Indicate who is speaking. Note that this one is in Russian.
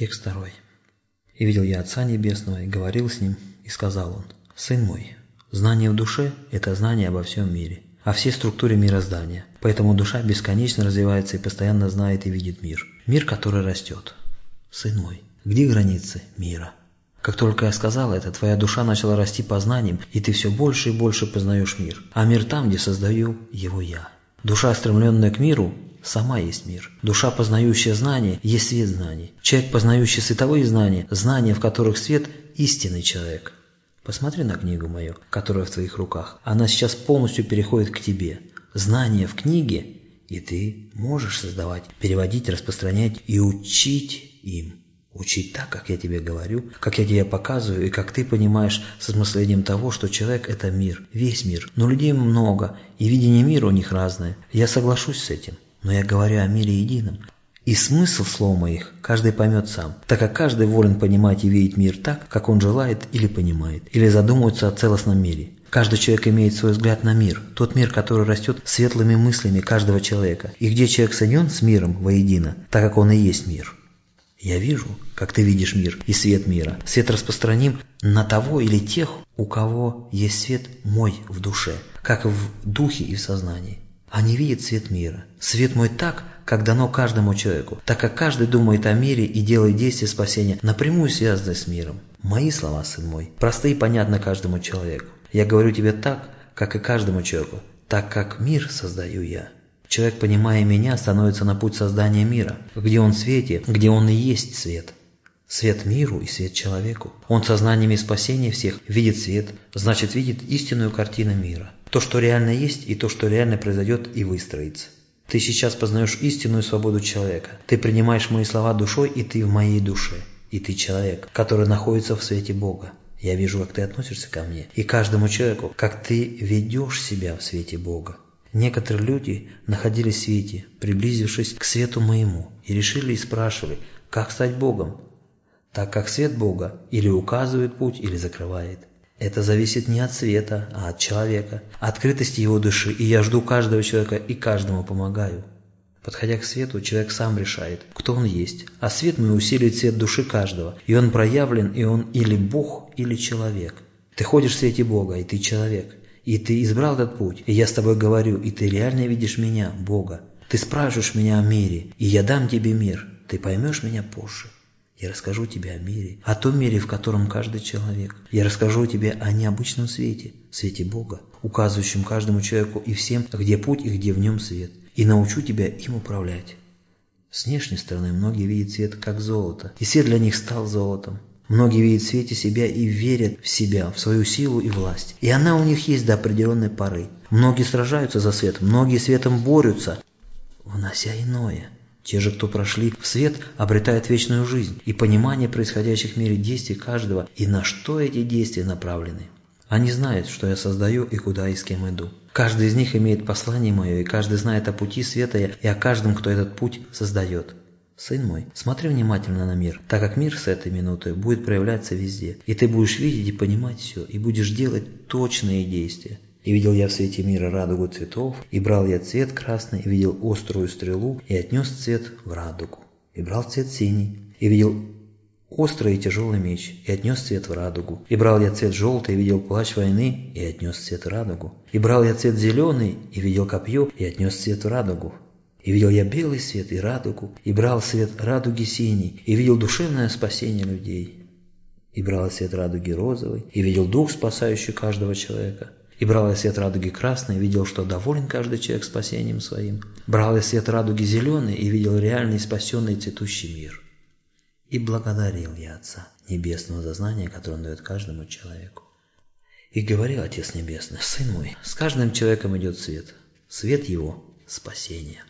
Speaker 1: Текст второй. «И видел я Отца Небесного, и говорил с Ним, и сказал Он, «Сын мой, знание в душе – это знание обо всем мире, о всей структуре мироздания. Поэтому душа бесконечно развивается и постоянно знает и видит мир. Мир, который растет. Сын мой, где границы мира?» Как только я сказал это, твоя душа начала расти по знаниям, и ты все больше и больше познаешь мир. А мир там, где создаю его я. Душа, стремленная к миру, сама есть мир. Душа, познающая знания, есть свет знаний. Человек, познающий световые знания, знания, в которых свет – истинный человек. Посмотри на книгу мою, которая в твоих руках. Она сейчас полностью переходит к тебе. Знания в книге, и ты можешь создавать, переводить, распространять и учить им. Учить так, как я тебе говорю, как я тебе показываю, и как ты понимаешь с осмыслением того, что человек – это мир, весь мир. Но людей много, и видение мира у них разное. Я соглашусь с этим, но я говорю о мире едином. И смысл слов моих каждый поймет сам, так как каждый волен понимать и видеть мир так, как он желает или понимает, или задумывается о целостном мире. Каждый человек имеет свой взгляд на мир, тот мир, который растет светлыми мыслями каждого человека, и где человек соединен с миром воедино, так как он и есть мир. Я вижу, как ты видишь мир и свет мира. Свет распространим на того или тех, у кого есть свет мой в душе, как в духе и в сознании. Они видят свет мира. Свет мой так, как дано каждому человеку, так как каждый думает о мире и делает действия спасения, напрямую связанные с миром. Мои слова, сын мой, простые и понятны каждому человеку. Я говорю тебе так, как и каждому человеку, так как мир создаю я. Человек, понимая меня, становится на путь создания мира, где он в свете, где он и есть свет. Свет миру и свет человеку. Он сознаниями спасения всех видит свет, значит видит истинную картину мира. То, что реально есть, и то, что реально произойдет и выстроится. Ты сейчас познаешь истинную свободу человека. Ты принимаешь мои слова душой, и ты в моей душе. И ты человек, который находится в свете Бога. Я вижу, как ты относишься ко мне. И каждому человеку, как ты ведешь себя в свете Бога. Некоторые люди находились в свете, приблизившись к свету моему, и решили и спрашивали, как стать Богом, так как свет Бога или указывает путь, или закрывает. Это зависит не от света, а от человека, открытости его души, и я жду каждого человека и каждому помогаю. Подходя к свету, человек сам решает, кто он есть, а свет мой усиливает свет души каждого, и он проявлен, и он или Бог, или человек. Ты ходишь в свете Бога, и ты человек. И ты избрал этот путь, и я с тобой говорю, и ты реально видишь меня, Бога. Ты спрашиваешь меня о мире, и я дам тебе мир. Ты поймешь меня позже. Я расскажу тебе о мире, о том мире, в котором каждый человек. Я расскажу тебе о необычном свете, свете Бога, указывающем каждому человеку и всем, где путь и где в нем свет, и научу тебя им управлять. С внешней стороны многие видят свет как золото, и свет для них стал золотом. Многие видят в свете себя и верят в себя, в свою силу и власть. И она у них есть до определенной поры. Многие сражаются за свет, многие светом борются, внося иное. Те же, кто прошли в свет, обретают вечную жизнь и понимание происходящих в мире действий каждого и на что эти действия направлены. Они знают, что я создаю и куда и с кем иду. Каждый из них имеет послание мое, и каждый знает о пути света и о каждом, кто этот путь создает. Сын мой, смотри внимательно на мир, так как мир с этой минуты будет проявляться везде, и ты будешь видеть и понимать все, и будешь делать точные действия. И видел я в свете мира радугу цветов, и брал я цвет красный, и видел острую стрелу, и отнес цвет в радугу. И брал цвет синий, и видел острый и тяжелый меч, и отнес цвет в радугу. И брал я цвет желтый, и видел плащ войны, и отнес цвет в радугу. И брал я цвет зеленый, и видел копье, и отнес цвет в радугу. И видел я белый свет и радугу, и брал свет радуги синий, и видел душевное спасение людей. И брал свет радуги розовый, и видел дух, спасающий каждого человека. И брал я свет радуги красный, видел, что доволен каждый человек спасением своим. Брал я свет радуги зеленый, и видел реальный спасенный цветущий мир. И благодарил я Отца Небесного за знание, которое Он дает каждому человеку. И говорил Отец Небесный, Сын мой, с каждым человеком идет свет, свет его – спасение.